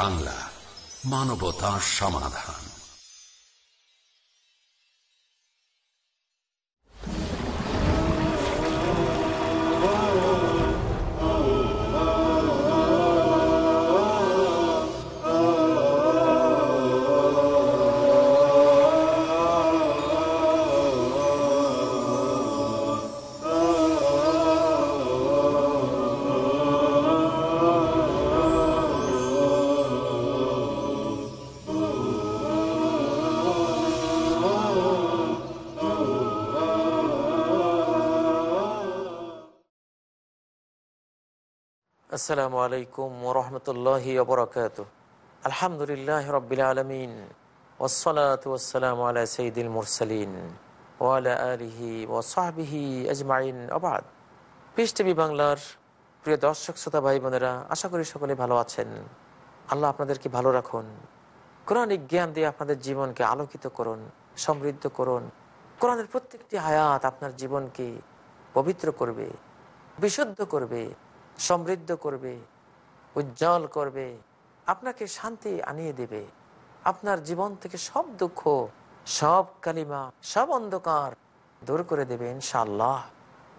বাংলা মানবতা সমাধান। আসসালামু আলাইকুম ওরহমতুল্লাহ বরকাত আলহামদুলিল্লাহ রবিল আলমিন। ওসলাত ওসালাম আলা সঈদুল মুরসালিন ওয়ালা আলিহি ওসাহবিহি আজমাইন। আবাদ পিস টিভি বাংলার প্রিয় দর্শক, শ্রোতা, ভাই, বোনেরা, আশা করি সকলে ভালো আছেন। আল্লাহ আপনাদেরকে ভালো রাখুন। কোরআনিক জ্ঞান দিয়ে আপনাদের জীবনকে আলোকিত করুন, সমৃদ্ধ করুন। কোরআনের প্রত্যেকটি হায়াত আপনার জীবনকে পবিত্র করবে, বিশুদ্ধ করবে সমৃদ্ধ করবে, উজ্জ্বল করবে, আপনাকে শান্তি আনিয়ে দেবে। আপনার জীবন থেকে সব দুঃখ, সব কালিমা, সব অন্ধকার দূর করে দেবে ইনশাল্লাহ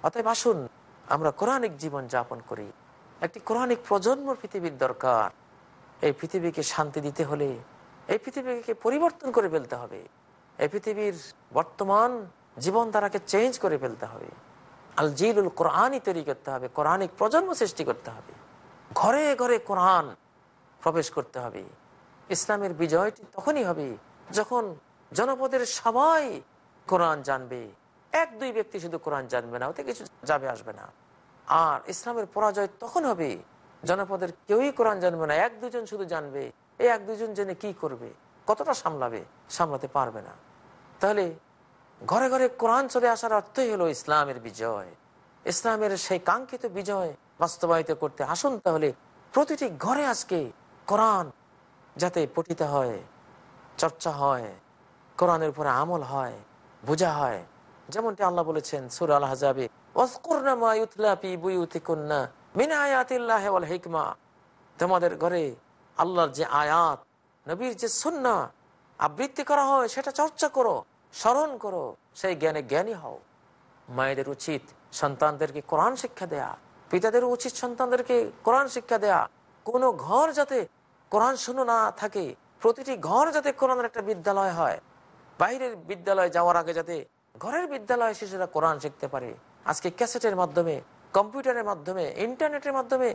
অতএব আসুন, আমরা কোরআনিক জীবন যাপন করি। একটি কোরআনিক প্রজন্ম পৃথিবীর দরকার। এই পৃথিবীকে শান্তি দিতে হলে, এই পৃথিবীকে পরিবর্তন করে ফেলতে হবে। এই পৃথিবীর বর্তমান জীবন চেঞ্জ করে ফেলতে হবে। আল জিলুল কোরআনই তৈরি করতে হবে, কোরআনিক প্রজন্ম সৃষ্টি করতে হবে। ঘরে ঘরে কোরআন প্রবেশ করতে হবে। ইসলামের বিজয়টি তখনই হবে যখন জনপদের সবাই কোরআন জানবে। এক, দুই ব্যক্তি শুধু কোরআন জানবে না, ওতে কিছু যাবে, আসবে না। আর ইসলামের পরাজয় তখন হবে জনপদের কেউই কোরআন জানবে না, এক, দুজন শুধু জানবে। এই এক, দুজন জেনে কি করবে? কতটা সামলাবে? সামলাতে পারবে না। তাহলে ঘরে ঘরে কোরআন চলে আসার অর্থই হলো ইসলামের বিজয়। ইসলামের সেই কাঙ্ক্ষিত বিজয় বাস্তবায়িত করতে আসুন তাহলে প্রতিটি ঘরে আজকে কোরআন যাতে পঠিত হয়, চর্চা হয়, কোরআনের উপরে আমল হয়, বোঝা হয়। যেমনটি আল্লাহ বলেছেন সুর আল হাজাবে তোমাদের ঘরে আল্লাহর যে আয়াত, নবীর যে সুন্না আবৃত্তি করা হয়, সেটা চর্চা করো। স্মরণ করো, সেই জ্ঞানে জ্ঞানী হও। মায়েদের উচিত সন্তানদেরকে কোরআন শিক্ষা দেয়া, পিতাদের উচিত সন্তানদেরকে কোরআন শিক্ষা দেয়া। কোনো ঘর যাতে কোরআন শুনো না থাকে, প্রতিটি ঘর যাতে কোরআনের একটা বিদ্যালয় হয়। বাইরের বিদ্যালয় যাওয়ার আগে যাতে ঘরের বিদ্যালয়ে শিশুরা কোরআন শিখতে পারে। আজকে ক্যাসেটের মাধ্যমে, কম্পিউটারের মাধ্যমে, ইন্টারনেটের মাধ্যমে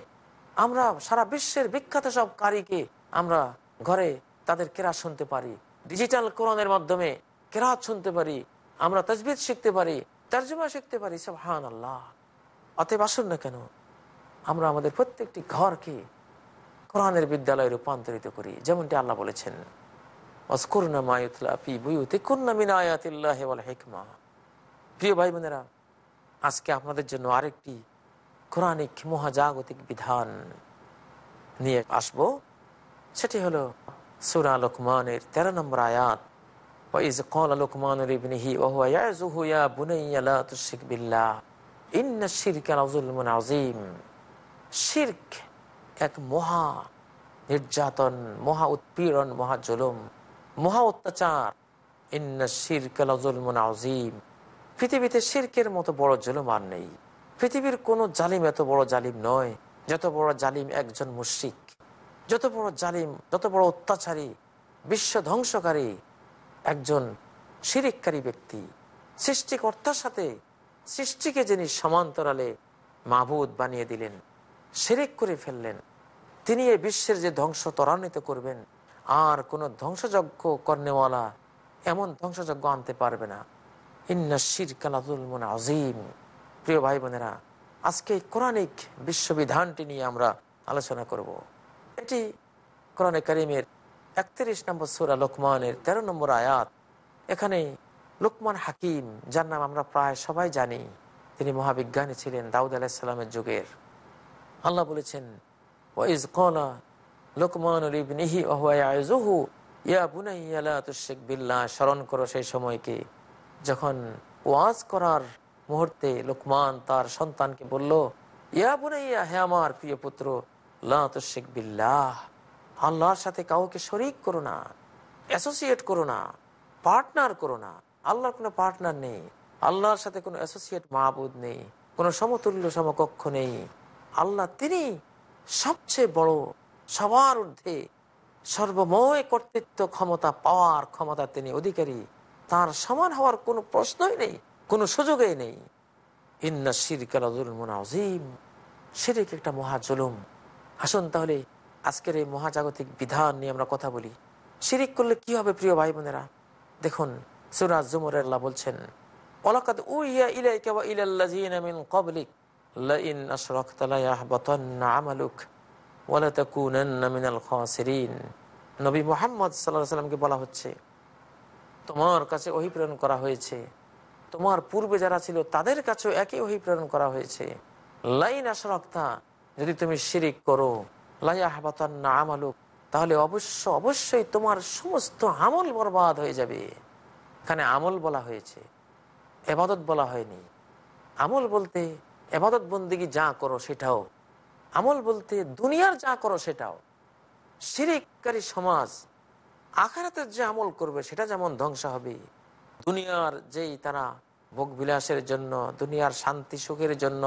আমরা সারা বিশ্বের বিখ্যাত সব কারিকে আমরা ঘরে তাদের কেরা শুনতে পারি। ডিজিটাল কোরআনের মাধ্যমে কেরাত শুনতে পারি, আমরা তসবিদ শিখতে পারি, তর্জমা শিখতে পারি সব হান আল্লাহ অতএব আসুন না কেন, আমরা আমাদের প্রত্যেকটি ঘরকে কোরআনের বিদ্যালয়ে রূপান্তরিত করি, যেমনটি আল্লাহ বলেছেন প্রিয় ভাই বোনেরা, আজকে আপনাদের জন্য আরেকটি কোরআনিক মহাজাগতিক বিধান নিয়ে আসব। সেটি হলো সুরা লোকমানের তেরো নম্বর আয়াত وإذ قال لقمان لابنه وهو يعزه يا بني لا تشرك بالله إن الشرك لظلم عظيم শির্ক এক মহা নির্যাতন মহা উৎপীড়ন মহা জুলুম মহা অত্যাচার ইন্না শিরক লাজুলমুন আজিম পৃথিবীতে শিরকের মতো বড় জুলুম আর নেই পৃথিবীর কোনো জালিম এত বড় জালিম নয় যত বড় জালিম একজন মুশ্রিক যত বড় জালিম যত বড় অত্যাচারী বিশ্ব ধ্বংসকারী একজন শিরিককারী ব্যক্তি, সৃষ্টিকর্তার সাথে সৃষ্টিকে যিনি সমান্তরালে মাহবুদ বানিয়ে দিলেন, শিরিক করে ফেললেন, তিনি এই বিশ্বের যে ধ্বংস ত্বরান্বিত করবেন, আর কোন ধ্বংসযজ্ঞ কর্নেওয়ালা এমন ধ্বংসযজ্ঞ আনতে পারবে না ইন্না শির কালাতুল আজিম প্রিয় ভাই বোনেরা, আজকে কোরআনিক বিশ্ববিধানটি নিয়ে আমরা আলোচনা করব। এটি কোরআনে করিমের একত্রিশ নম্বর সুরা লোকমানের তেরো নম্বর আয়াত। এখানে লোকমান হাকিম, যার নাম আমরা প্রায় সবাই জানি, তিনি মহাবিজ্ঞানী ছিলেন দাউদ আলাহিসাল্লামের যুগের। আল্লাহ বলেছেন, ওয়াইজ কলা লোকমান স্মরণ করো সেই সময়কে, যখন ওয়াজ করার মুহূর্তে লোকমান তার সন্তানকে বলল, ইয়া বুনাইয়া, হে আমার প্রিয় পুত্র, লা শেখ বিল্লাহ। আল্লাহর সাথে কাউকে শরিক করো না অ্যাসোসিয়েট করো না পার্টনার করো না। আল্লাহর কোনো পার্টনার নেই, আল্লাহর সাথে কোনো অ্যাসোসিয়েট মাহবুদ নেই, কোনো সমতুল্য সমকক্ষ নেই। আল্লাহ তিনি সবচেয়ে বড়, সবার ঊর্ধ্বে, সর্বময় কর্তৃত্ব ক্ষমতা পাওয়ার ক্ষমতা তিনি, অধিকারী। তার সমান হওয়ার কোনো প্রশ্নই নেই, কোনো সুযোগই নেই। ইন্না শিরকালাজুলমুন আজিম শিরিক একটা মহাজুলুম আসুন তাহলে আজকের এই মহাজাগতিক বিধান নিয়ে আমরা কথা বলি। শিরিক করলে কি হবে প্রিয় ভাই বোনেরা দেখুন সুরাজ জুমরের আল্লাহ বলছেন লাইন বলা হচ্ছে, তোমার কাছে ওহি প্রেরণ করা হয়েছে। তোমার পূর্বে যারা ছিল তাদের কাছেও একই ওহি প্রেরণ করা হয়েছে। লাইন আশরাকতা, যদি তুমি শিরিক করো আমালুক, তাহলে অবশ্য, অবশ্যই তোমার সমস্ত আমল বরবাদ হয়ে যাবে। এখানে আমল বলা হয়েছে, এবাদত বলা হয়নি। আমল বলতে এবাদত বন্দিগি যা করো সেটাও। আমল বলতে দুনিয়ার যা করো সেটাও। শিরিককারী সমাজ আখারাতের যে আমল করবে সেটা যেমন ধ্বংস হবে, দুনিয়ার যেই তারা ভোগ বিলাসের জন্য, দুনিয়ার শান্তি সুখের জন্য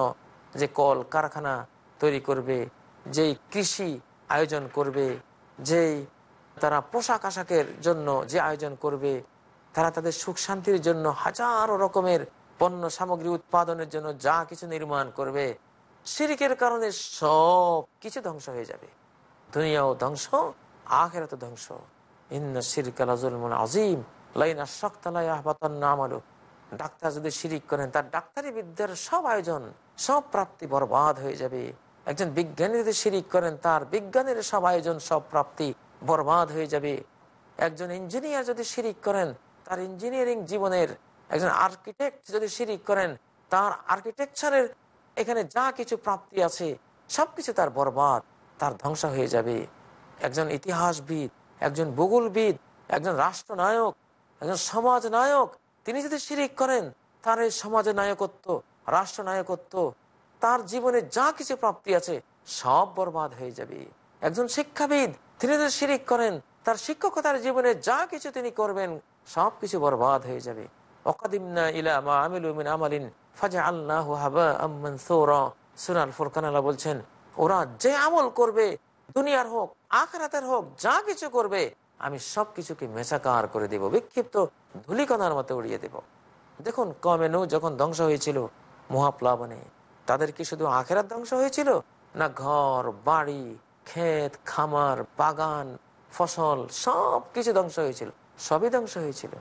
যে কল কারখানা তৈরি করবে যেই কৃষি আয়োজন করবে, যেই তারা পোশাক আশাকের জন্য যে আয়োজন করবে, তারা তাদের সুখ শান্তির জন্য হাজারো রকমের পণ্য সামগ্রী উৎপাদনের জন্য যা কিছু নির্মাণ করবে শিরিকের কারণে সব কিছু ধ্বংস হয়ে যাবে। দুনিয়াও ধ্বংস আখেরাত ধ্বংস। ইন্না শিরকালাজুলমুন আজিম লাইনা শক্তালাই আহবাতান নামালু ডাক্তার যদি শিরিক করেন, তার ডাক্তারি বিদ্যার সব আয়োজন, সব প্রাপ্তি বরবাদ হয়ে যাবে। একজন বিজ্ঞানী যদি শিরিক করেন, তার বিজ্ঞানের সব আয়োজন, সব প্রাপ্তি বরবাদ হয়ে যাবে। একজন ইঞ্জিনিয়ার যদি শিরিক করেন, তার ইঞ্জিনিয়ারিং জীবনের একজন আর্কিটেক্ট যদি শিরিক করেন, তার আর্কিটেকচারের এখানে যা কিছু প্রাপ্তি আছে, সবকিছু তার বরবাদ, তার ধ্বংস হয়ে যাবে। একজন ইতিহাসবিদ, একজন ভূগোলবিদ, একজন রাষ্ট্রনায়ক, একজন সমাজ নায়ক তিনি যদি শিরিক করেন, তার এই সমাজের নায়কত্ব রাষ্ট্রনায়কত্ব তার জীবনে যা কিছু প্রাপ্তি আছে, সব বরবাদ হয়ে যাবে। একজন শিক্ষাবিদ, তিনি যদি শিরিক করেন, তার শিক্ষকতার জীবনে যা কিছু তিনি করবেন, সব কিছু বরবাদ হয়ে যাবে। অকাদিমনা ইলা মা আমিলু আমালিন ফাজা আল্লাহ হাবা আম্মান সৌরা ফুরকান বলছেন, ওরা যে আমল করবে, দুনিয়ার হোক, আখরাতের হোক, যা কিছু করবে, আমি সব কিছুকে মেশাকার করে দেব, বিক্ষিপ্ত ধুলিকণার মতো উড়িয়ে দেব। দেখুন, কমেনু যখন ধ্বংস হয়েছিল, মহাপ্লাবনে তাদের কি শুধু আখেরাত ধ্বংস হয়েছিল? না ঘর, বাড়ি, ক্ষেত, খামার, বাগান, ফসল সব কিছু ধ্বংস হয়েছিল। সবই ধ্বংস হয়েছিল।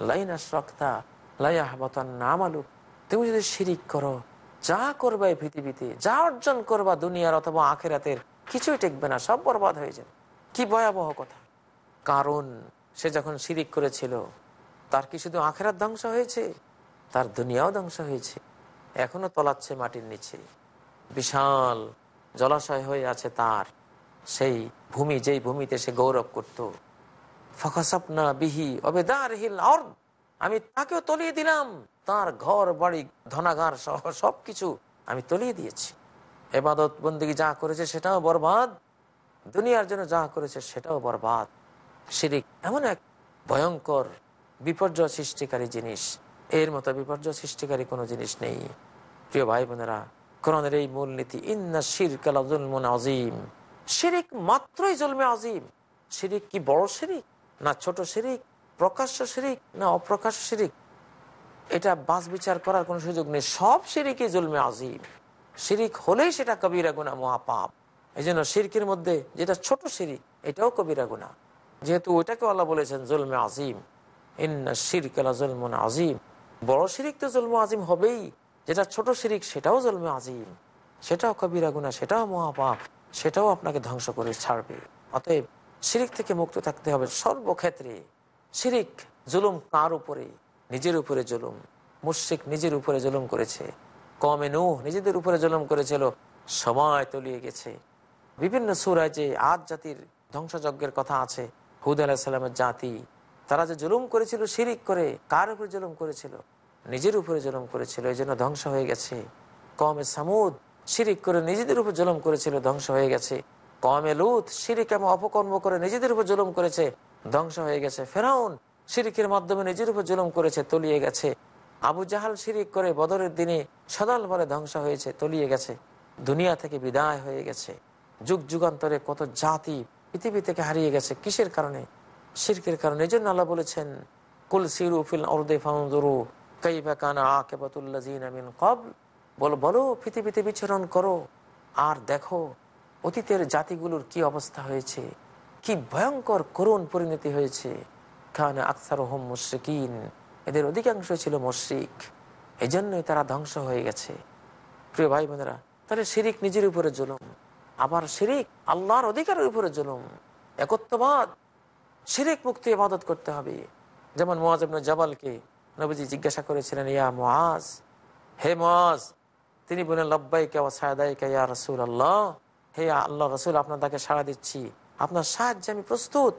লাইনা শক্তা লাইয়াহবতান নাম আলুক তুমি যদি শিরিক করো, যা করবা এই পৃথিবীতে, যা অর্জন করবা দুনিয়ার অথবা আখেরাতের, কিছুই টেকবে না, সব বরবাদ হয়ে যাবে। কি ভয়াবহ কথা। কারণ সে যখন শিরিক করেছিল, তার কি শুধু আখেরাত ধ্বংস হয়েছে? তার দুনিয়াও ধ্বংস হয়েছে। এখনও তলাচ্ছে মাটির নিচে। বিশাল জলাশয় হয়ে আছে তার। সেই ভূমি, যেই ভূমিতে সে গৌরব করত। ফকাসাপনা বিহি অবেদার হিল অর্ধ আমি তাকেও তলিয়ে দিলাম। তার ঘর, বাড়ি, ধনাগার সহ সবকিছু আমি তলিয়ে দিয়েছি। এবাদত বন্দিগি যা করেছে সেটাও বরবাদ। দুনিয়ার জন্য যা করেছে সেটাও বরবাদ। শিরিক এমন এক ভয়ঙ্কর বিপর্যয় সৃষ্টিকারী জিনিস। এর মতো বিপর্যয় সৃষ্টিকারী কোনো জিনিস নেই। প্রিয় ভাই বোনেরা কোরআনের এই মূলনীতি, ইন্না শির কালাজুলমুন আজিম শিরিক মাত্রই জন্মে আজিম শিরিক কি বড় শিরিক, না ছোট শিরিক, প্রকাশ্য শিরিক, না অপ্রকাশ্য শিরিক? এটা বাস বিচার করার কোনো সুযোগ নেই। সব শিরিকই জুলমে আজিম শিরিক হলেই সেটা কবিরা গুণা মহাপাপ। এই জন্য শিরকের মধ্যে যেটা ছোট শিরিক, এটাও কবিরা গুণা যেহেতু ওইটাকে আল্লাহ বলেছেন জুলমে আজিম ইন্না শিরক জুলমুন আজিম বড় শিরিক তো জুলম আজিম হবেই। যেটা ছোট শিরিক, সেটাও জুলমে আজিম। সেটাও কবিরা গুণা সেটাও মহাপাপ, সেটাও আপনাকে ধ্বংস করে ছাড়বে। অতএব শিরিক থেকে মুক্ত থাকতে হবে সর্বক্ষেত্রে। শিরিক, জুলুম কার উপরে? নিজের উপরে জুলুম। মুশিক নিজের উপরে জুলুম করেছে। কমে নু নিজেদের উপরে জুলুম করেছিল। সময় তলিয়ে গেছে। বিভিন্ন সুরায় যে আজ জাতির ধ্বংসযজ্ঞের কথা আছে, হুদ আলাহিসাল্লামের জাতি তারা যে জুলুম করেছিল, শিরিক করে কার উপরে জুলুম করেছিল? নিজের উপরে জুলুম করেছিল, এই জন্য ধ্বংস হয়ে গেছে। কমে সামুদ শিরিক করে নিজেদের উপর জুলুম করেছিল, ধ্বংস হয়ে গেছে। কমে লুত শিরিক এবং অপকর্ম করে নিজেদের উপর জুলুম করেছে, ধ্বংস হয়ে গেছে। ফেরাউন সিরিকের মাধ্যমে নিজের উপর জুলুম করেছে, তলিয়ে গেছে। আবু জাহাল শিরিক করে বদরের দিনে সদাল বলে ধ্বংস হয়েছে, তলিয়ে গেছে। দুনিয়া থেকে বিদায় হয়ে গেছে। যুগ যুগান্তরে কত জাতি পৃথিবী থেকে হারিয়ে গেছে, কিসের কারণে? শিরকের কারণে। জন্য আল্লাহ বলেছেন, কুল সিরু ফিল কানা আমিন বলো বলো, পৃথিবীতে বিচরণ করো আর দেখো, অতীতের জাতিগুলোর কি অবস্থা হয়েছে? কি ভয়ঙ্কর করুণ পরিণতি হয়েছে? খানে আকসার হোম মুশ্রিকিন। এদের অধিকাংশ ছিল মুশ্রিক। এই জন্যই তারা ধ্বংস হয়ে গেছে। প্রিয় ভাই বোনেরা তাহলে শিরিক নিজের উপরে জুলুম, আবার শিরিক আল্লাহর অধিকারের উপরে জুলুম, একত্ববাদ। শিরিক মুক্তি ইবাদত করতে হবে। যেমন মোয়াজ জাবালকে নবীজি জিজ্ঞাসা করেছিলেন, ইয়া মোয়াজ হে মোয়াজ তিনি বলেন লব্বাই কে সায়দাই কে ইয়া রসুল আল্লাহ হে আল্লাহ রসুল, আপনার তাকে সাড়া দিচ্ছি। আপনার সাহায্যে আমি প্রস্তুত।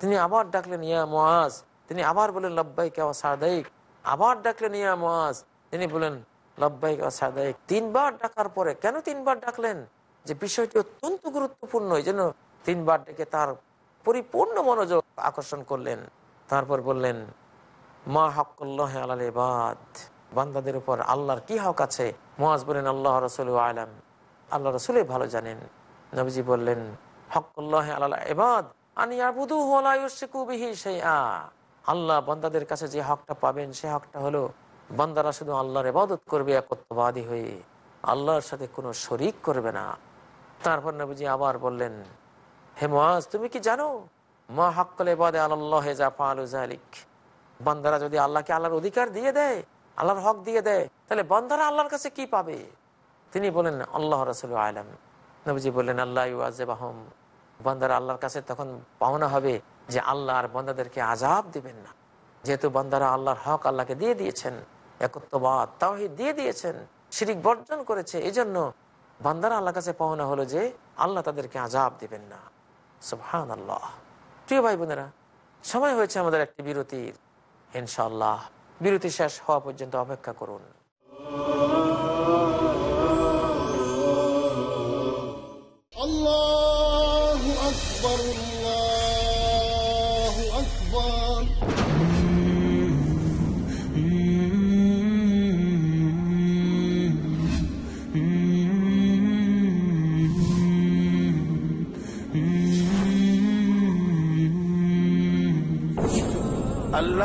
তিনি আবার ডাকলেন, ইয়া মোয়াজ তিনি আবার বলেন লব্বাই কে সায়দাইক আবার ডাকলেন, ইয়া মোয়াজ তিনি বলেন লব্বাই কে সায়দাইক তিনবার ডাকার পরে কেন তিনবার ডাকলেন? যে বিষয়টি অত্যন্ত গুরুত্বপূর্ণ, এই জন্য তিনবার ডেকে তার পরিপূর্ণ মনোযোগ আকর্ষণ করলেন। তারপর বললেন, মা হকল্লাহ আলাল এবাদ বান্দাদের উপর আল্লাহর কি হক আছে? মহাজ বলেন আল্লাহ রসুল আলাম। আল্লাহ রসুলই ভালো জানেন। নবীজি বললেন হকল্লাহ আলাল এবাদ আনি আবুদু বিহি সেই আ আল্লাহ বান্দাদের কাছে যে হকটা পাবেন, সে হকটা হলো, বান্দারা শুধু আল্লাহর এবাদত করবে, একত্ববাদী হয়ে আল্লাহর সাথে কোনো শরিক করবে না। তারপর নবীজি আবার বললেন হে মহাজ তুমি কি জানো? মা এবাদে আল্লাহ যা যদি আল্লাহকে আল্লাহর অধিকার দিয়ে দেয়, আল্লাহর হক দিয়ে দেয়, তাহলে বান্দারা আল্লাহর কাছে কি পাবে? তিনি বলেন, আল্লাহ রসুল আলম নবীজি বললেন, আল্লাহ বান্দারা আল্লাহর কাছে তখন পাওনা হবে যে আল্লাহ আর বান্দাদেরকে আজাব দিবেন না। যেহেতু বান্দারা আল্লাহর হক আল্লাহকে দিয়ে দিয়েছেন, একত্ববাদ তাওহি দিয়ে দিয়েছেন, শিরিক বর্জন করেছে এই জন্য বান্দারা আল্লাহ কাছে পাওনা হলো যে আল্লাহ তাদেরকে আজাব দিবেন না। সুবহান আল্লাহ প্রিয় ভাই বোনেরা, সময় হয়েছে আমাদের একটি বিরতির। ইনশাল্লাহ বিরতি শেষ হওয়া পর্যন্ত অপেক্ষা করুন। আল্লাহ আকবর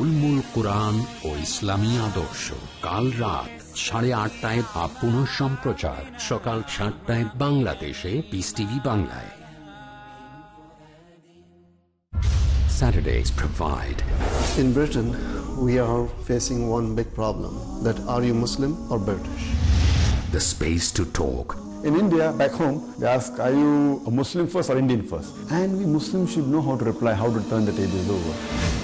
উলমুল কোরআন ও ইসলামী আদর্শ কাল রাত সাড়ে আটটায় বা পুনঃ সম্প্রচার সকাল সাতটায় বাংলাদেশে পিস টিভি বাংলায় Saturdays provide In Britain, we are facing one big problem that are you Muslim or British? the space to talk In India, back home, they ask, are you a Muslim first or Indian first? And we Muslims should know how to reply, how to turn the tables over.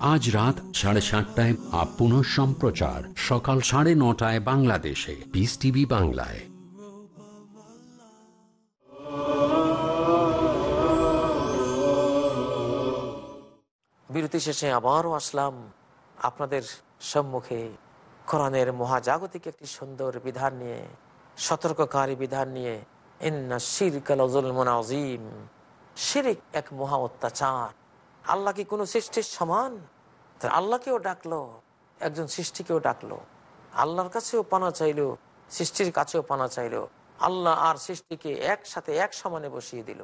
আজ রাত সাড়ে সাতটায় up পুনঃ সম্প্রচার। সকাল সাড়ে নটায় বাংলাদেশে। পিস টিভি বাংলায়। বিরতি শেষে আবারও আসলাম আপনাদের সম্মুখে। কোরআনের মহাজাগতিক একটি সুন্দর বিধান নিয়ে, সতর্ককারী বিধান নিয়ে। ইন্না শিরকাল আজিম শিরিক এক মহা অত্যাচার। আল্লাহ কি কোনো সৃষ্টির সমান? আল্লাহকেও ডাকলো, একজন সৃষ্টিকেও ডাকলো। আল্লাহর কাছেও পানা চাইলো, সৃষ্টির কাছেও পানা চাইলো। আল্লাহ আর সৃষ্টিকে একসাথে এক সমানে বসিয়ে দিল।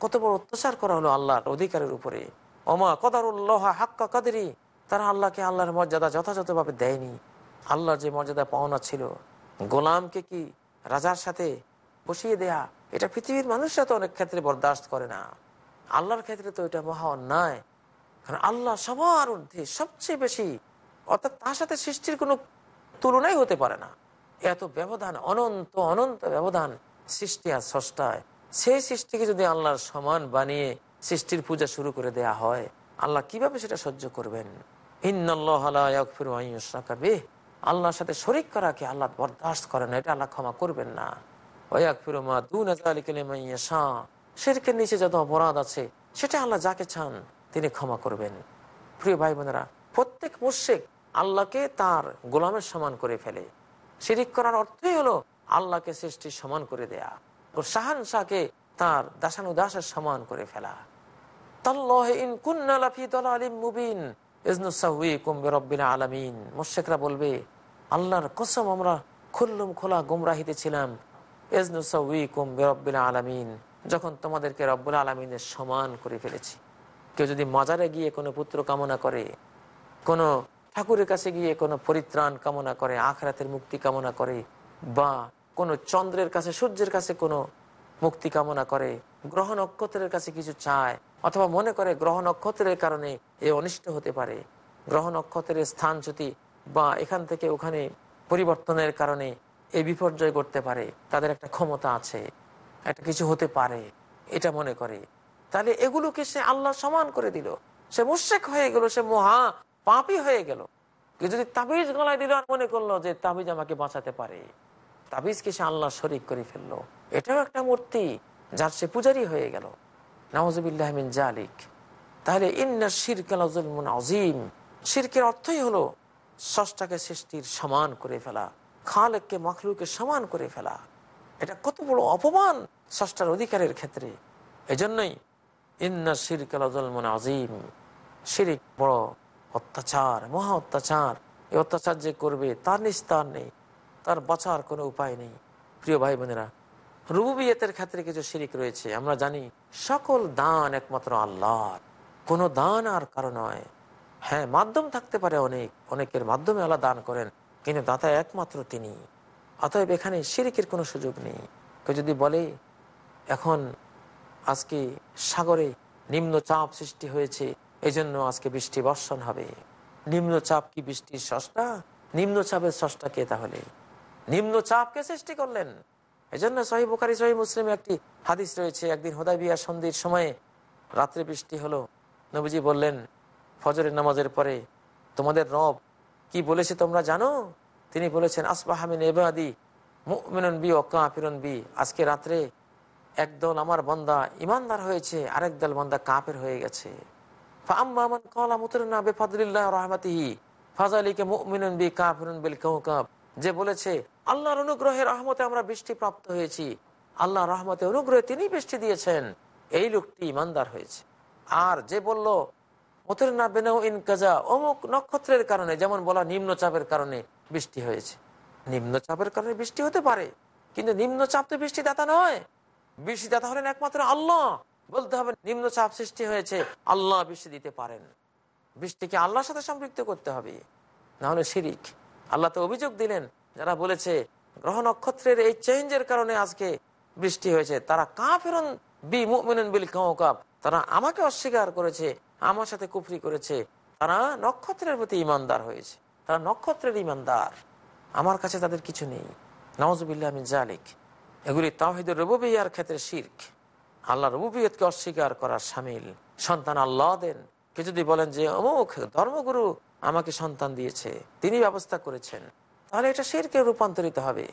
কত বড় অত্যাচার করা হলো আল্লাহর অধিকারের উপরে। অমা কদারুল্লাহ হাক্কা কাদেরি। তারা আল্লাহকে আল্লাহর মর্যাদা যথাযথভাবে দেয়নি। আল্লাহর যে মর্যাদা পাওনা ছিল, গোলামকে কি রাজার সাথে বসিয়ে দেয়া? এটা পৃথিবীর মানুষরা তো অনেক ক্ষেত্রে বরদাস্ত করে না। আল্লাহর ক্ষেত্রে তো এটা মহা অন্যায়। কারণ আল্লাহ সবার ঊর্ধ্বে সবচেয়ে বেশি, অর্থাৎ তার সাথে সৃষ্টির কোনো তুলনাই হতে পারে না। এত ব্যবধান, অনন্ত অনন্ত ব্যবধান সৃষ্টি আর স্রষ্টায়। সেই সৃষ্টিকে যদি আল্লাহর সমান বানিয়ে সৃষ্টির পূজা শুরু করে দেয়া হয়, আল্লাহ কীভাবে সেটা সহ্য করবেন? আল্লাহর সাথে শরিক করা করাকে আল্লাহ বরদাস্ত করেন? এটা আল্লাহ ক্ষমা করবেন না। শেরকের নিচে যত অপরাধ আছে, সেটা আল্লাহ যাকে চান, তিনি ক্ষমা করবেন। প্রিয় ভাই বোনেরা প্রত্যেক মুর্শেক আল্লাহকে তার গোলামের সমান করে ফেলে। শিরিক করার অর্থই হলো আল্লাহকে সৃষ্টির সমান করে দেয়া শাহান শাহকে তার দাসানুদাসের সমান করে ফেলা। বলবে, আল্লাহর কসম, আমরা খুল্লুম খোলা গুমরাহিতে ছিলাম। আলামিন। যখন তোমাদেরকে রব্বুল আলমিনের সমান করে ফেলেছি। কেউ যদি মাজারে গিয়ে কোনো পুত্র কামনা করে, কোনো ঠাকুরের কাছে গিয়ে কোনো পরিত্রাণ কামনা করে, আখরাতের মুক্তি কামনা করে, বা কোনো চন্দ্রের কাছে, সূর্যের কাছে কোনো মুক্তি কামনা করে, গ্রহ নক্ষত্রের কাছে কিছু চায়, অথবা মনে করে গ্রহ নক্ষত্রের কারণে এ অনিষ্ট হতে পারে, গ্রহ নক্ষত্রের স্থানচ্যুতি বা এখান থেকে ওখানে পরিবর্তনের কারণে এই বিপর্যয় করতে পারে, তাদের একটা ক্ষমতা আছে। একটা কিছু হতে পারে, এটা মনে করে। তাহলে এগুলোকে সে আল্লাহ সমান করে দিল। সে মুশেক হয়ে গেল, সে মহা পাপি হয়ে গেল। যদি তাবিজ গলায় দিল আর মনে করল যে তাবিজ আমাকে বাঁচাতে পারে। তাবিজকে সে আল্লাহ শরিক করে ফেলল। এটাও একটা মূর্তি যার সে পূজারি হয়ে গেল। নওয়াজবিল্লাহমিন জালিক তাহলে ইন্না শিরকাল আজিম শিরকের অর্থই হলো ষষ্ঠাকে সৃষ্টির সমান করে ফেলা, খালেককে মখলুকে সমান করে ফেলা। এটা কত বড় অপমান ষষ্ঠার অধিকারের ক্ষেত্রে। এজন্যই ইন্না শিরকাল আজিম শিরিক বড় অত্যাচার, মহা অত্যাচার। এই অত্যাচার যে করবে তার নিস্তার নেই, তার বাঁচার কোনো উপায় নেই। প্রিয় ভাই বোনেরা রুবুবিয়তের ক্ষেত্রে কিছু শিরিক রয়েছে। আমরা জানি সকল দান একমাত্র আল্লাহ কোনো দান আর কারও নয়। হ্যাঁ মাধ্যম থাকতে পারে অনেক। অনেকের মাধ্যমে আল্লাহ দান করেন, কিন্তু দাতা একমাত্র তিনি। অতএব এখানে শিরিকের কোনো সুযোগ নেই। কেউ যদি বলে, এখন আজকে সাগরে নিম্ন চাপ সৃষ্টি হয়েছে এই জন্য আজকে বৃষ্টি বর্ষণ হবে। নিম্ন চাপ কি বৃষ্টির সষ্টা নিম্ন চাপের সষ্টা কে তাহলে? নিম্ন চাপকে সৃষ্টি করলেন? এই জন্য সহি বুখারি, সহি মুসলিম একটি হাদিস রয়েছে। একদিন হোদাই বিয়ার সন্ধির সময়ে রাত্রে বৃষ্টি হলো। নবীজি বললেন, ফজরের নামাজের পরে তোমাদের রব কি বলেছে তোমরা জানো? তিনি বলেছেন আসবাহামিন এবাদি মুমিনুন বি ও কাফিরুন বি। আজকে রাত্রে একদল আমার বন্দা ইমানদার হয়েছে, আরেক দল বন্দা কাপের হয়ে গেছে। যে বলেছে, আল্লাহর অনুগ্রহের রহমতে আমরা বৃষ্টি প্রাপ্ত হয়েছি। আল্লাহ রহমতে অনুগ্রহে তিনি বৃষ্টি দিয়েছেন। এই লোকটি ইমানদার হয়েছে। আর যে বলল, মতুরনা বেনাও ইন কাজা, অমুক নক্ষত্রের কারণে, যেমন বলা নিম্নচাপের কারণে বৃষ্টি হয়েছে। নিম্নচাপের কারণে বৃষ্টি হতে পারে, কিন্তু নিম্নচাপ তো বৃষ্টি দাতা নয়। বৃষ্টি দাতা হলেন একমাত্র আল্লাহ। বলতে হবে, নিম্নচাপ সৃষ্টি হয়েছে, আল্লাহ বৃষ্টি দিতে পারেন। বৃষ্টিকে আল্লাহর সাথে সম্পৃক্ত করতে হবে না হলে শিরিক। আল্লাহ তো অভিযোগ দিলেন, যারা বলেছে, গ্রহ নক্ষত্রের এই চেঞ্জের কারণে আজকে বৃষ্টি হয়েছে, তারা কা ফেরন বি মুমিনুন বিল কাপ তারা আমাকে অস্বীকার করেছে, আমার সাথে কুফরি করেছে। তারা নক্ষত্রের প্রতি ইমানদার হয়েছে। তারা নক্ষত্রের ইমানদার আমার কাছে তাদের কিছু নেই। নওয়াজবিল্লাহ জালিক এগুলি তাহিদুর রবুবিয়ার ক্ষেত্রে শির্ক। আল্লাহ রবুবিয়তকে অস্বীকার করার সামিল। সন্তান আল্লাহ দেন। কে যদি বলেন যে, অমুক ধর্মগুরু আমাকে সন্তান দিয়েছে, তিনি ব্যবস্থা করেছেন। তাহলে এটা শিরকে রূপান্তরিত হবে।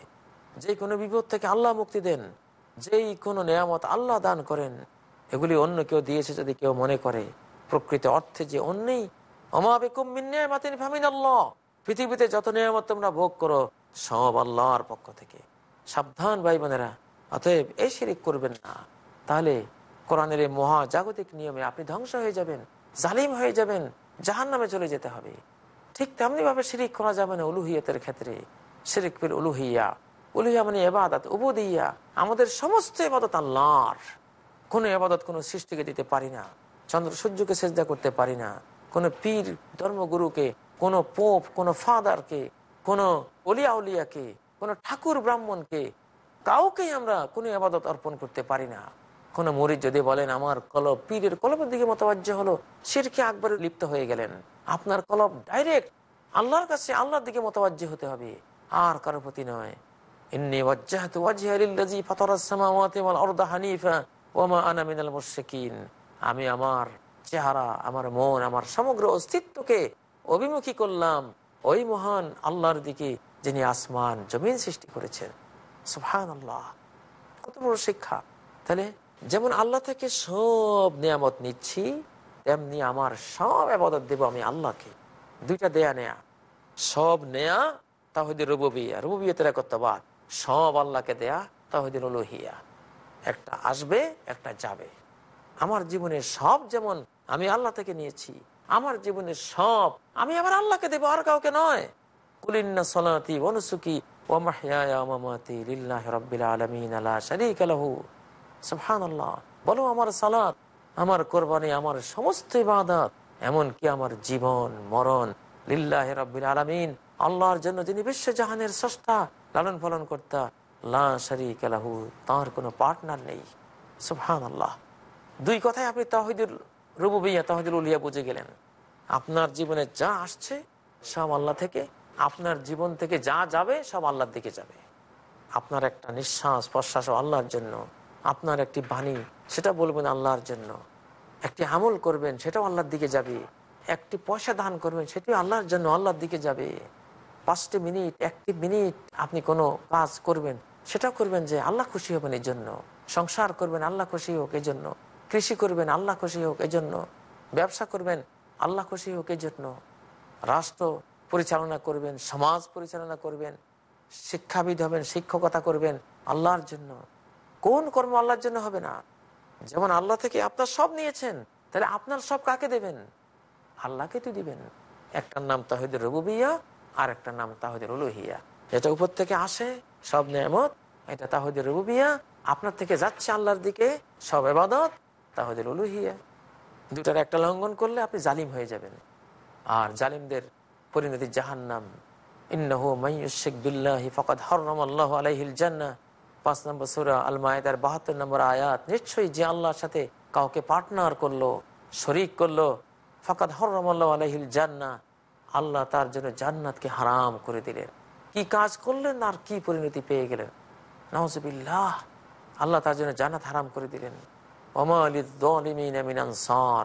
যে কোনো বিপদ থেকে আল্লাহ মুক্তি দেন। যেই কোনো নিয়ামত আল্লাহ দান করেন। এগুলি অন্য কেউ দিয়েছে যদি কেউ মনে করে। প্রকৃত অর্থে যে অন্যই। অমাবেকুম মাতিন ফামিন আল্লাহ পৃথিবীতে যত নিয়ামত তোমরা ভোগ করো, সব আল্লাহর পক্ষ থেকে। সাবধান ভাই বোনেরা অতএব এই শিরিক করবেন না। তাহলে কোরআনের এই মহা জাগতিক নিয়মে আপনি ধ্বংস হয়ে যাবেন, জালিম হয়ে যাবেন জাহান নামে চলে যেতে হবে। ঠিক তেমনি ভাবে শিরিক করা যাবে না উলুহিয়তের ক্ষেত্রে। শিরিক ফির উলুহিয়া। উলুহিয়া মানে এবাদত উবুদিয়া। আমাদের সমস্ত এবাদত আল্লাহর। কোনো এবাদত কোনো সৃষ্টিকে দিতে পারি না। চন্দ্র সূর্যকে সেজদা করতে পারি না। কোনো পীর ধর্মগুরুকে কোনো পোপ, কোনো ফাদারকে, কোনো অলিয়া উলিয়াকে কোনো ঠাকুর ব্রাহ্মণকে, কাউকেই আমরা কোনো আবাদত অর্পণ করতে পারি না। কোন মরিদ যদি বলেন, আমার কলব, পীরের কলবের দিকে মতবাজ্য হলো, সিরকে আকবরে লিপ্ত হয়ে গেলেন। আপনার কলব ডাইরেক্ট আল্লাহর কাছে, আল্লাহর দিকে মতবাজ্য হতে হবে। আর কারও প্রতি নয়। আমি আমার চেহারা, আমার মন, আমার সমগ্র অস্তিত্বকে অভিমুখী করলাম ওই মহান আল্লাহর দিকে যিনি আসমান, জমিন সৃষ্টি করেছেন। সুবহানাল্লাহ। কত বড় শিক্ষা। তাহলে যেমন আল্লাহ থেকে সব নিয়ামত নিচ্ছি, তেমনি আমার সব আবাদত দেব আমি আল্লাহকে। দুইটা দেয়া নেয়া। সব নেয়া তাহলে রুববিয়া। রুববিয়তের একত্রবাদ সব আল্লাহকে দেয়া তাহলে রুলুহিয়া একটা আসবে, একটা যাবে। আমার জীবনের সব যেমন আমি আল্লাহ থেকে নিয়েছি আমার জীবনের সব। আমি আমার আল্লাহকে দেবো, আর কাউকে নয়। কুলিন্না সলাতি অনুসুকি বলো আমার সালাত, আমার কোরবানি, আমার সমস্ত এমনকি আমার জীবন, মরণ আল্লাহর জন্য যিনি বিশ্ব জাহানের স্রষ্টা, লালন পালন কর্তা, লা শরিক তার কোনো পার্টনার নেই। সুবহান আল্লাহ দুই কথায় আপনি তাহিদুল রুবুবিয়া তাহিদুল উলিয়া বুঝে গেলেন। আপনার জীবনে যা আসছে, সব আল্লাহ থেকে। আপনার জীবন থেকে যা যাবে, সব আল্লাহর দিকে যাবে। আপনার একটা নিঃশ্বাস, প্রশ্বাস আল্লাহর জন্য। আপনার একটি বাণী, সেটা বলবেন আল্লাহর জন্য। একটি আমল করবেন, সেটাও আল্লাহর দিকে যাবে। একটি পয়সা দান করবেন, সেটিও আল্লাহর জন্য আল্লাহর দিকে যাবে। পাঁচটি মিনিট, একটি মিনিট আপনি কোনো কাজ করবেন সেটা করবেন যে আল্লাহ খুশি হবেন এই জন্য সংসার করবেন, আল্লাহ খুশি হোক এই জন্য কৃষি করবেন, আল্লাহ খুশি হোক এই জন্য ব্যবসা করবেন, আল্লাহ খুশি হোক এই জন্য রাষ্ট্র পরিচালনা করবেন, সমাজ পরিচালনা করবেন, শিক্ষাবিদ হবেন, শিক্ষকতা করবেন, আল্লাহর জন্য। কোন কর্ম আল্লাহর জন্য হবে না? যেমন আল্লাহ থেকে আপনার সব নিয়েছেন, তাহলে আপনার সব কাকে দেবেন? আল্লাহকে তো দিবেন। একটার নাম তাহিদের রবুবিয়া আর একটা নাম তাহিদের উলুহিয়া। যেটা উপর থেকে আসে, সব নিয়ামত, এটা তাহিদের রবুবিয়া। আপনার থেকে যাচ্ছে আল্লাহর দিকে, সব এবাদত। তাহিদের উলুহিয়া। দুটার একটা লঙ্ঘন করলে আপনি জালিম হয়ে যাবেন। আর জালিমদের পরিণতি জাহান্নাম। হারাম আল্লাহু আলাইহিল জান্নাহ। পাঁচ নম্বর আল বাহাত্তর নম্বর আয়াত। নিশ্চয়ই যে আল্লাহর সাথে কাউকে পার্টনার হরম আল্লাহ তার জন্য জান্নাতকে হারাম করে দিলেন। কি কাজ করলেন আর কি পরিণতি পেয়ে গেলেন? আল্লাহ তার জন্য জান্নাত হারাম করে দিলেন।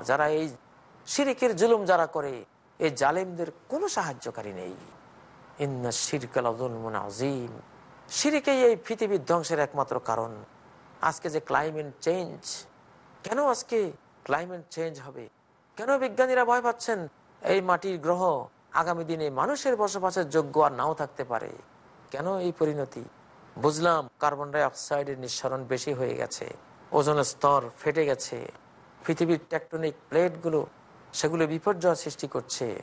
যারা এই শিরিকের জুলুম যারা করে, এই জালেমদের কোনো সাহায্যকারী নেই। ইন্না শিরকাল আজিম সিরিকেই এই পৃথিবীর ধ্বংসের একমাত্র কারণ। আজকে যে ক্লাইমেট চেঞ্জ, কেন আজকে ক্লাইমেট চেঞ্জ হবে? কেন বিজ্ঞানীরা ভয় পাচ্ছেন এই মাটির গ্রহ আগামী দিনে মানুষের বসবাসের যোগ্য আর নাও থাকতে পারে? কেন এই পরিণতি? বুঝলাম কার্বন ডাই অক্সাইডের নিঃসরণ বেশি হয়ে গেছে। ওজনের স্তর ফেটে গেছে। পৃথিবীর টেকটনিক প্লেটগুলো সেগুলো বিপর্যয় সৃষ্টি করছে।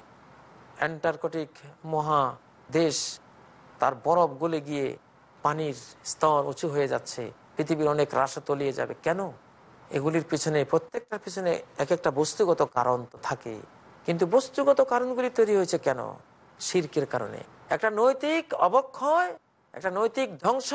অ্যান্টার্কটিক মহা দেশ তার বরফ গলে গিয়ে পানির স্তর উঁচু হয়ে যাচ্ছে। পৃথিবীর অনেক রাশে তলিয়ে যাবে। কেন? এগুলির পিছনে, প্রত্যেকটার পিছনে এক একটা বস্তুগত কারণ তো থাকে। কিন্তু বস্তুগত কারণগুলি তৈরি হয়েছে কেন? শির্কের কারণে। একটা নৈতিক অবক্ষয়, একটা নৈতিক ধ্বংস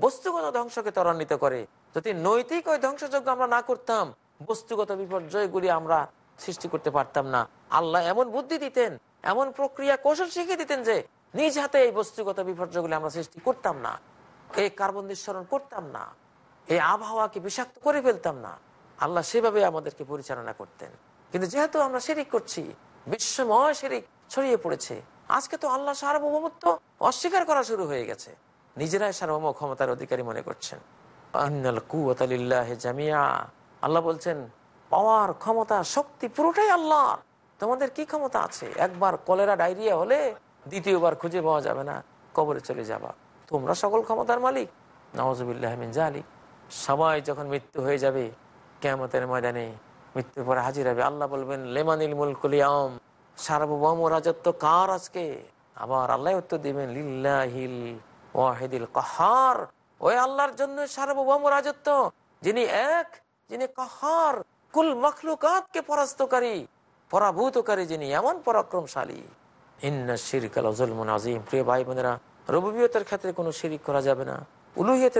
বস্তুগত ধ্বংসকে ত্বরান্বিত করে। যদি নৈতিক ওই ধ্বংসযজ্ঞ আমরা না করতাম, বস্তুগত বিপর্যয়গুলি আমরা সৃষ্টি করতে পারতাম না। আল্লাহ এমন বুদ্ধি দিতেন, এমন প্রক্রিয়া কৌশল শিখিয়ে দিতেন যে, নিজ হাতে এই বস্তুগত বিপর্যয়গুলি আমরা সৃষ্টি করতাম না। এই কার্বন নিঃসরণ করতাম না। এই আবহাওয়াকে বিষাক্ত করে ফেলতাম না। আল্লাহ সেভাবে আমাদেরকে পরিচালনা করতেন। কিন্তু যেহেতু আমরা শিরিক করছি, বিশ্বময় শিরিক ছড়িয়ে পড়েছে, আজকে তো আল্লাহ সার্বভৌমত্ব অস্বীকার করা শুরু হয়ে গেছে। নিজেরাই সার্বভৌম ক্ষমতার অধিকারী মনে করছেন। জামিয়া আল্লাহ বলছেন, পাওয়ার ক্ষমতা, শক্তি পুরোটাই আল্লাহর। তোমাদের কি ক্ষমতা আছে? একবার কলেরা ডায়রিয়া হলে দ্বিতীয়বার খুঁজে পাওয়া যাবে না, কবরে চলে যাবা। তোমরা সকল ক্ষমতার মালিক। নওয়াজবিল্লাহমিন সবাই যখন মৃত্যু হয়ে যাবে কেমতের ময়দানে মৃত্যুর পরে হাজির হবে। আল্লাহ বলবেন, লেমানিল মুলকুলিয়াম সার্বভৌম রাজত্ব কার আজকে? আবার আল্লাহ উত্তর দিবেন, লিল্লাহিল ওয়াহিদিল কাহার। ওই আল্লাহর জন্য সার্বভৌম রাজত্ব, যিনি এক, যিনি কাহার, কুল মখলুকাতকে পরাস্তকারী, পরাভূতকারী, যিনি এমন পরাক্রমশালী। ইন্না শিরকাল জুলমুন আজিম প্রিয় ভাই বোনেরা, রবুবিয়তের ক্ষেত্রে কোনো শিরিক করা যাবে না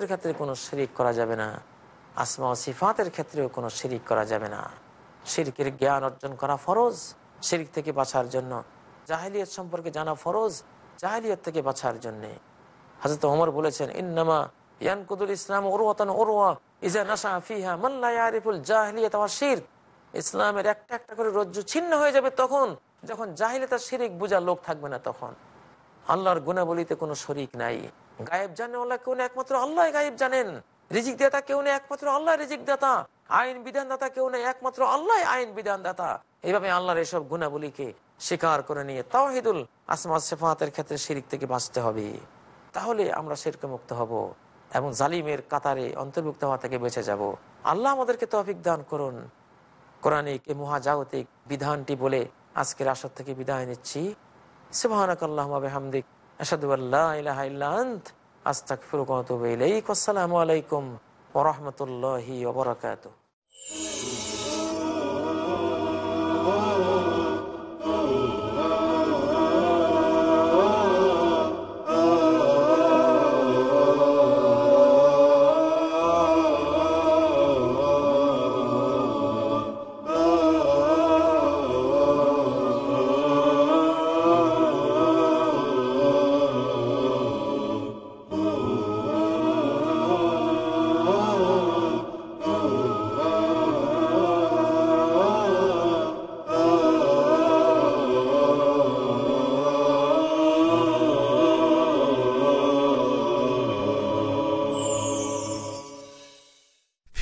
ক্ষেত্রে কোনো শিরিক করা যাবে না, আসমা ক্ষেত্রেও শিরিক করা যাবে না। জ্ঞান অর্জন করা ফরজ, শিরিক থেকে বাঁচার জন্য, জাহিলিয়ত সম্পর্কে জানা ফরজ, জাহিলিয়ত থেকে বাঁচার জন্যে। ওমর বলেছেন, ইন্নামা ইয়ানকুদুল ইসলাম ওরওয়াতান ওরওয়া ইজা নাসা ফিহা মাল্লা ইয়ারিফুল জাহিলিয়াত ওয়া শিরক ইসলামের একটা একটা করে রজ্জু ছিন্ন হয়ে যাবে তখন, যখন জাহিলিয়াত শিরিক বুঝা লোক থাকবে না তখন। আল্লাহর গুণাবলিতে কোনো শরিক নাই। গায়েব জানে আল্লাহ কেউ একমাত্র আল্লাহ গায়েব জানেন। রিজিক দাতা কেউ নেই একমাত্র আল্লাহ রিজিক দাতা আইন বিধান দাতা কেউ নেই একমাত্র আল্লাহ আইন বিধান দাতা এইভাবে আল্লাহর এসব গুণাবলীকে স্বীকার করে নিয়ে তাওহিদুল আসমা সেফাতের ক্ষেত্রে শিরিক থেকে বাঁচতে হবে। তাহলে আমরা শিরকে মুক্ত হব। এবং জালিমের কাতারে অন্তর্ভুক্ত হওয়া থেকে বেঁচে যাব। আল্লাহ আমাদেরকে তৌফিক দান করুন। কোরআনিক এ মহাজাগতিক বিধানটি বলে আজকের আসর থেকে বিদায় নিচ্ছি। সুবহানাক আল্লাহুম্মা বিহামদিক। আশহাদু আল্লা ইলাহা ইল্লা আন্ত। আস্তাগফিরুকা ওয়া আতুবু ইলাইক। আসসালামু আলাইকুম ওয়া রাহমাতুল্লাহি